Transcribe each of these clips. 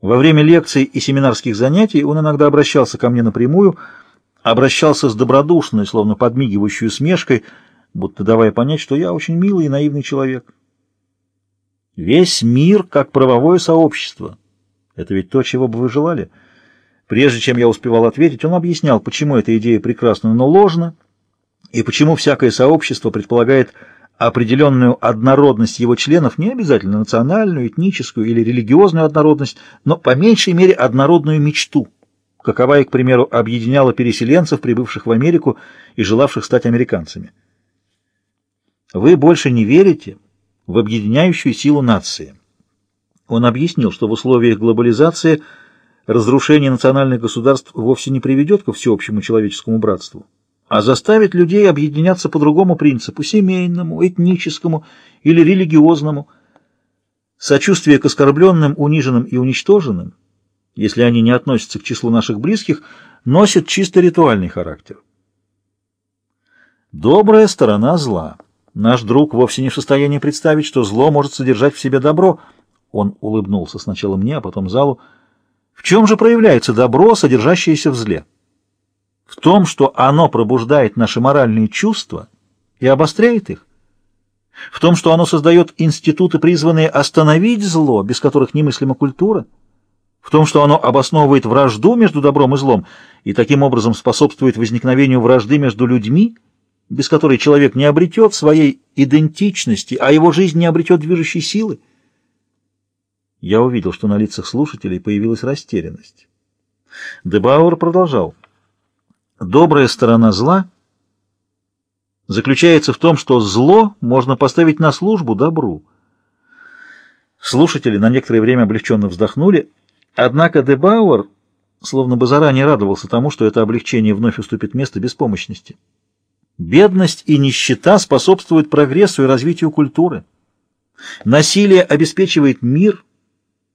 Во время лекций и семинарских занятий он иногда обращался ко мне напрямую, обращался с добродушной, словно подмигивающей усмешкой, будто давая понять, что я очень милый и наивный человек. Весь мир как правовое сообщество. Это ведь то, чего бы вы желали. Прежде чем я успевал ответить, он объяснял, почему эта идея прекрасна, но ложна, и почему всякое сообщество предполагает определенную однородность его членов, не обязательно национальную, этническую или религиозную однородность, но по меньшей мере однородную мечту, каковая, к примеру, объединяла переселенцев, прибывших в Америку и желавших стать американцами. Вы больше не верите в объединяющую силу нации. Он объяснил, что в условиях глобализации разрушение национальных государств вовсе не приведет ко всеобщему человеческому братству а заставить людей объединяться по другому принципу, семейному, этническому или религиозному. Сочувствие к оскорбленным, униженным и уничтоженным, если они не относятся к числу наших близких, носит чисто ритуальный характер. Добрая сторона зла. Наш друг вовсе не в состоянии представить, что зло может содержать в себе добро. Он улыбнулся сначала мне, а потом залу. В чем же проявляется добро, содержащееся в зле? В том, что оно пробуждает наши моральные чувства и обостряет их, в том, что оно создает институты, призванные остановить зло, без которых немыслима культура, в том, что оно обосновывает вражду между добром и злом и таким образом способствует возникновению вражды между людьми, без которой человек не обретет своей идентичности, а его жизнь не обретет движущей силы. Я увидел, что на лицах слушателей появилась растерянность. Дебауэр продолжал. Добрая сторона зла заключается в том, что зло можно поставить на службу добру. Слушатели на некоторое время облегченно вздохнули, однако Дебауэр словно бы заранее радовался тому, что это облегчение вновь уступит место беспомощности. Бедность и нищета способствуют прогрессу и развитию культуры. Насилие обеспечивает мир,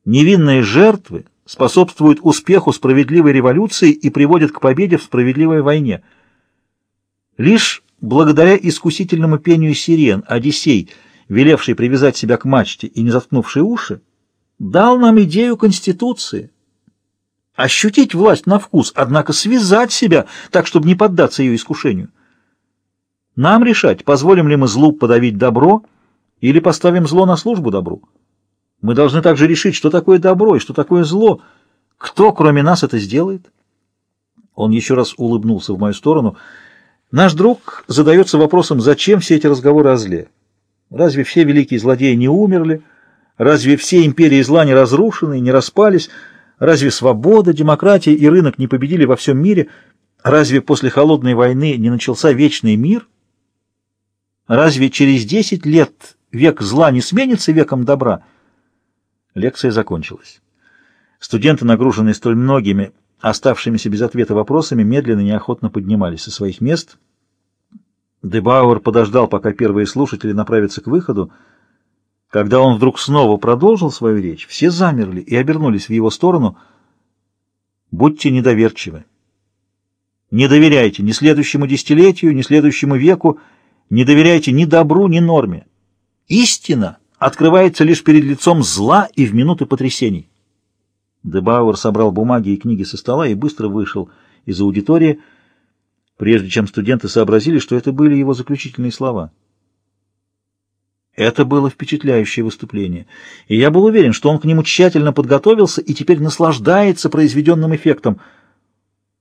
невинные жертвы способствует успеху справедливой революции и приводит к победе в справедливой войне. Лишь благодаря искусительному пению сирен Одиссей, велевший привязать себя к мачте и не заткнувший уши, дал нам идею Конституции. Ощутить власть на вкус, однако связать себя так, чтобы не поддаться ее искушению. Нам решать, позволим ли мы злу подавить добро или поставим зло на службу добру. Мы должны также решить, что такое добро и что такое зло. Кто, кроме нас, это сделает? Он еще раз улыбнулся в мою сторону. Наш друг задается вопросом, зачем все эти разговоры о зле? Разве все великие злодеи не умерли? Разве все империи зла не разрушены, не распались? Разве свобода, демократия и рынок не победили во всем мире? Разве после холодной войны не начался вечный мир? Разве через десять лет век зла не сменится веком добра? Лекция закончилась. Студенты, нагруженные столь многими оставшимися без ответа вопросами, медленно и неохотно поднимались со своих мест. Дебауэр подождал, пока первые слушатели направятся к выходу. Когда он вдруг снова продолжил свою речь, все замерли и обернулись в его сторону. «Будьте недоверчивы. Не доверяйте ни следующему десятилетию, ни следующему веку, не доверяйте ни добру, ни норме. Истина!» Открывается лишь перед лицом зла и в минуты потрясений. Дебауэр собрал бумаги и книги со стола и быстро вышел из аудитории, прежде чем студенты сообразили, что это были его заключительные слова. Это было впечатляющее выступление, и я был уверен, что он к нему тщательно подготовился и теперь наслаждается произведенным эффектом.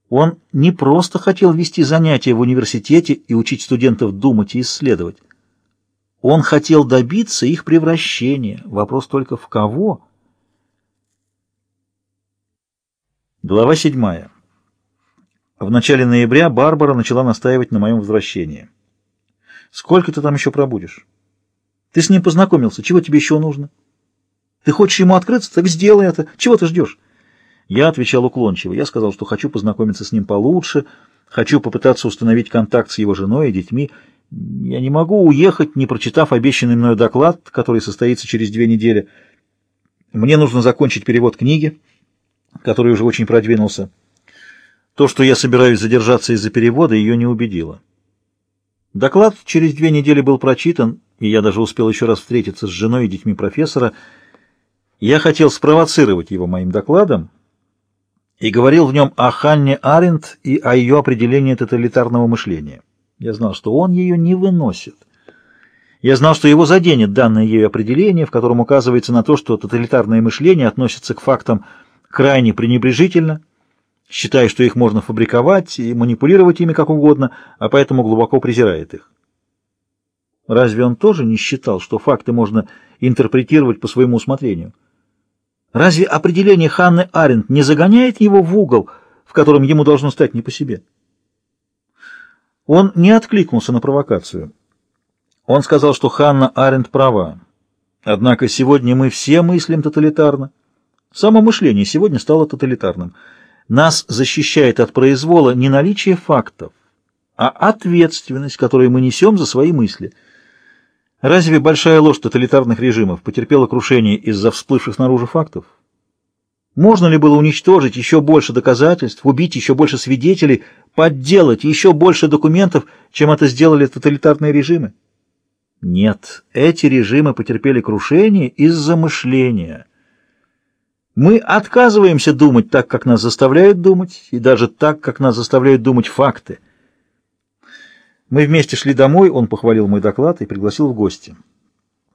Он не просто хотел вести занятия в университете и учить студентов думать и исследовать. Он хотел добиться их превращения. Вопрос только в кого? Глава седьмая. В начале ноября Барбара начала настаивать на моем возвращении. «Сколько ты там еще пробудешь? Ты с ним познакомился. Чего тебе еще нужно? Ты хочешь ему открыться? Так сделай это. Чего ты ждешь?» Я отвечал уклончиво. Я сказал, что хочу познакомиться с ним получше, хочу попытаться установить контакт с его женой и детьми, я не могу уехать, не прочитав обещанный мною доклад, который состоится через две недели. Мне нужно закончить перевод книги, который уже очень продвинулся. То, что я собираюсь задержаться из-за перевода, ее не убедило. Доклад через две недели был прочитан, и я даже успел еще раз встретиться с женой и детьми профессора. Я хотел спровоцировать его моим докладом и говорил в нем о Ханне Аренд и о ее определении тоталитарного мышления. Я знал, что он ее не выносит. Я знал, что его заденет данное ею определение, в котором указывается на то, что тоталитарное мышление относится к фактам крайне пренебрежительно, считая, что их можно фабриковать и манипулировать ими как угодно, а поэтому глубоко презирает их. Разве он тоже не считал, что факты можно интерпретировать по своему усмотрению? Разве определение Ханны Аренд не загоняет его в угол, в котором ему должно стать не по себе? Он не откликнулся на провокацию. Он сказал, что Ханна Аренд права. Однако сегодня мы все мыслим тоталитарно. Само мышление сегодня стало тоталитарным. Нас защищает от произвола не наличие фактов, а ответственность, которую мы несем за свои мысли – Разве большая ложь тоталитарных режимов потерпела крушение из-за всплывших снаружи фактов? Можно ли было уничтожить еще больше доказательств, убить еще больше свидетелей, подделать еще больше документов, чем это сделали тоталитарные режимы? Нет, эти режимы потерпели крушение из-за мышления. Мы отказываемся думать так, как нас заставляют думать, и даже так, как нас заставляют думать факты – мы вместе шли домой, он похвалил мой доклад и пригласил в гости.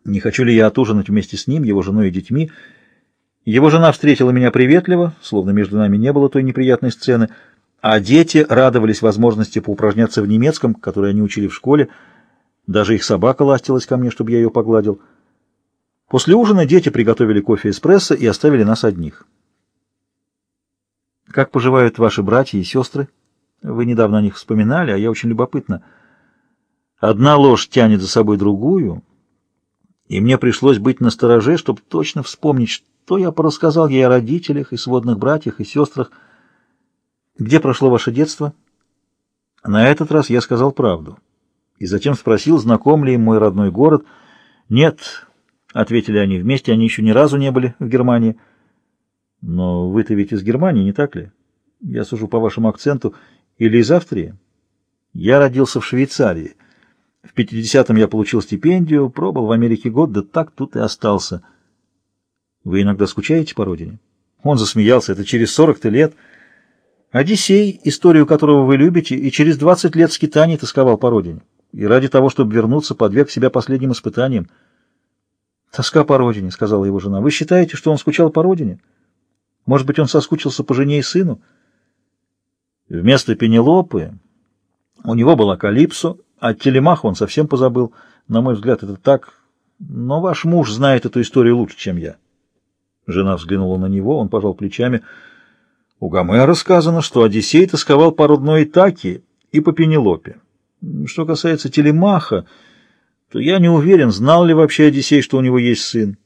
Не хочу ли я отужинать вместе с ним, его женой и детьми? Его жена встретила меня приветливо, словно между нами не было той неприятной сцены, а дети радовались возможности поупражняться в немецком, который они учили в школе. Даже их собака ластилась ко мне, чтобы я ее погладил. После ужина дети приготовили кофе эспрессо и оставили нас одних. «Как поживают ваши братья и сестры? Вы недавно о них вспоминали, а я очень любопытна». Одна ложь тянет за собой другую, и мне пришлось быть настороже, чтобы точно вспомнить, что я порассказал ей о родителях и сводных братьях и сестрах. Где прошло ваше детство? На этот раз я сказал правду. И затем спросил, знаком ли им мой родной город. «Нет», — ответили они, — «вместе они еще ни разу не были в Германии». «Но вы-то ведь из Германии, не так ли? Я сужу по вашему акценту. Или из Австрии?» «Я родился в Швейцарии». В 50-м я получил стипендию, пробыл в Америке год, да так тут и остался. Вы иногда скучаете по родине? Он засмеялся. Это через 40-то лет. Одиссей, историю которого вы любите, и через 20 лет скитаний тосковал по родине. И ради того, чтобы вернуться, подверг себя последним испытаниям. «Тоска по родине», — сказала его жена. «Вы считаете, что он скучал по родине? Может быть, он соскучился по жене и сыну?» Вместо Пенелопы у него была Калипсо, а телемах он совсем позабыл. На мой взгляд, это так. Но ваш муж знает эту историю лучше, чем я. Жена взглянула на него, он пожал плечами. У Гомера сказано, что Одиссей тосковал по родной Итаке и по Пенелопе. Что касается телемаха, то я не уверен, знал ли вообще Одиссей, что у него есть сын.